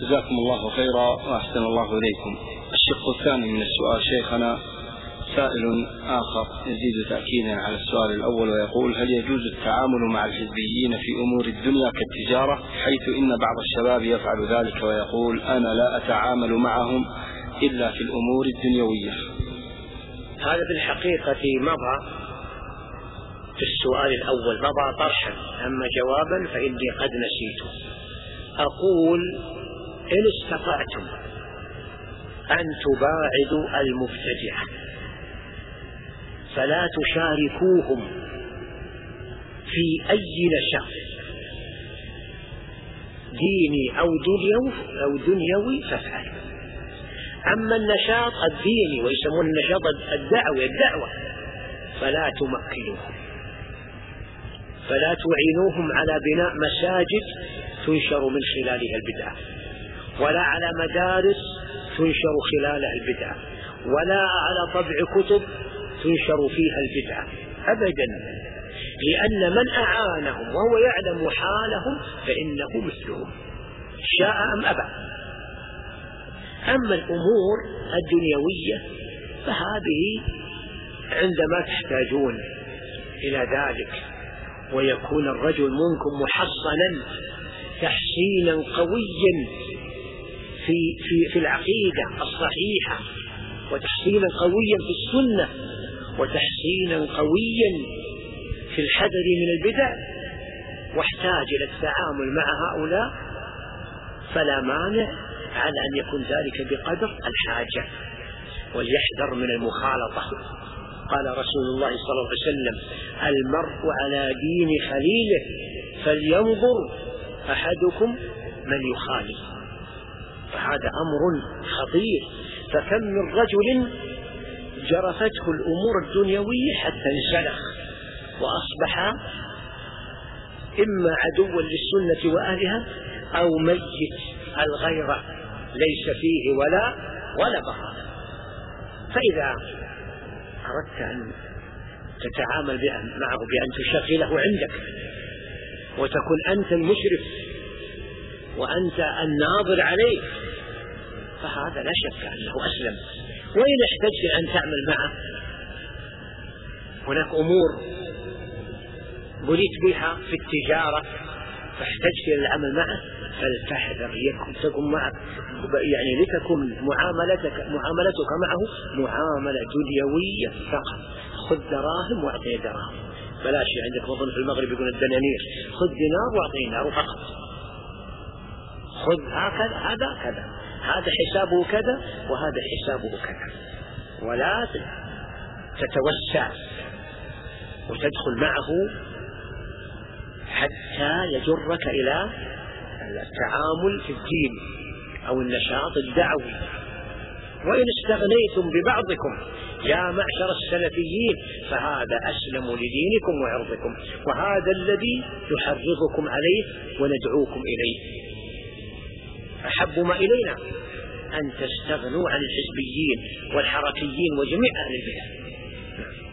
جزاكم الله خيرا وأحسن الله إليكم. الشق الثاني من السؤال شيخنا سائل آخر يزيد تأكيدا على السؤال الأول ويقول هل يجوز التعامل مع الحزبيين في أمور الدنيا كالتجارة؟ حيث إن بعض الشباب يفعل ذلك ويقول أنا لا أتعامل معهم إلا في الأمور الدنيوية. هذا في الحقيقة مضى في السؤال الأول مضى طرحا أما جوابا فإني قد نسيته. أقول إن استطعتم أن تباعدوا المبتدعة فلا تشاركوهم في أي نشاط ديني أو دنيوي أو دنيوي فافعلوا. أما النشاط الديني ويسمون النشاط الدعوي الدعوة فلا تمكنوهم فلا تعينوهم على بناء مساجد تنشر من خلالها البدعة. ولا على مدارس تنشر خلالها البدعة ولا على طبع كتب تنشر فيها البدعة أبدا. لأن من أعانهم وهو يعلم حالهم فإنه مثلهم شاء أم أبى. أما الأمور الدنيوية فهذه عندما تحتاجون إلى ذلك ويكون الرجل منكم محصنا تحسينا قويا في في في العقيدة الصحيحة وتحسينا قويا في السنة وتحسينا قويا في الحذر من البدع واحتاج إلى التعامل مع هؤلاء فلا مانع على أن يكون ذلك بقدر الحاجة وليحذر من المخالطة. قال رسول الله صلى الله عليه وسلم المرء على دين خليله فلينظر أحدكم من يخالف فهذا أمر خطير. فكم من رجل جرفته الأمور الدنيوية حتى انسلخ وأصبح إما عدوا للسنة وأهلها أو ميت. الغيرة ليس فيه ولا ولا بقاء فإذا أردت أن تتعامل معه بأن تشغله عندك وتكون أنت المشرف وأنت الناظر عليه. فهذا لا شك أنه أسلم. وإن احتجت أن تعمل معه هناك أمور بليت بها في التجارة فاحتجت إلى العمل معه. فلتحذر تكن معك. يعني لتكن معاملتك معاملتك معه معاملة دنيوية فقط. خذ دراهم واعطي دراهم. بلاش عندك مظن في المغرب يقول الدنانير. خذ دينار واعطيه دينار فقط. خذ هكذا هذا كذا هذا حسابه كذا وهذا حسابه كذا. ولا تتوسع وتدخل معه حتى يجرك إلى التعامل في الدين أو النشاط الدعوي. وإن استغنيتم ببعضكم يا معشر السلفيين فهذا أسلم لدينكم وعرضكم وهذا الذي يحرضكم عليه وندعوكم إليه. أحب ما إلينا أن تستغنوا عن الحزبيين والحركيين وجميع أهل البدع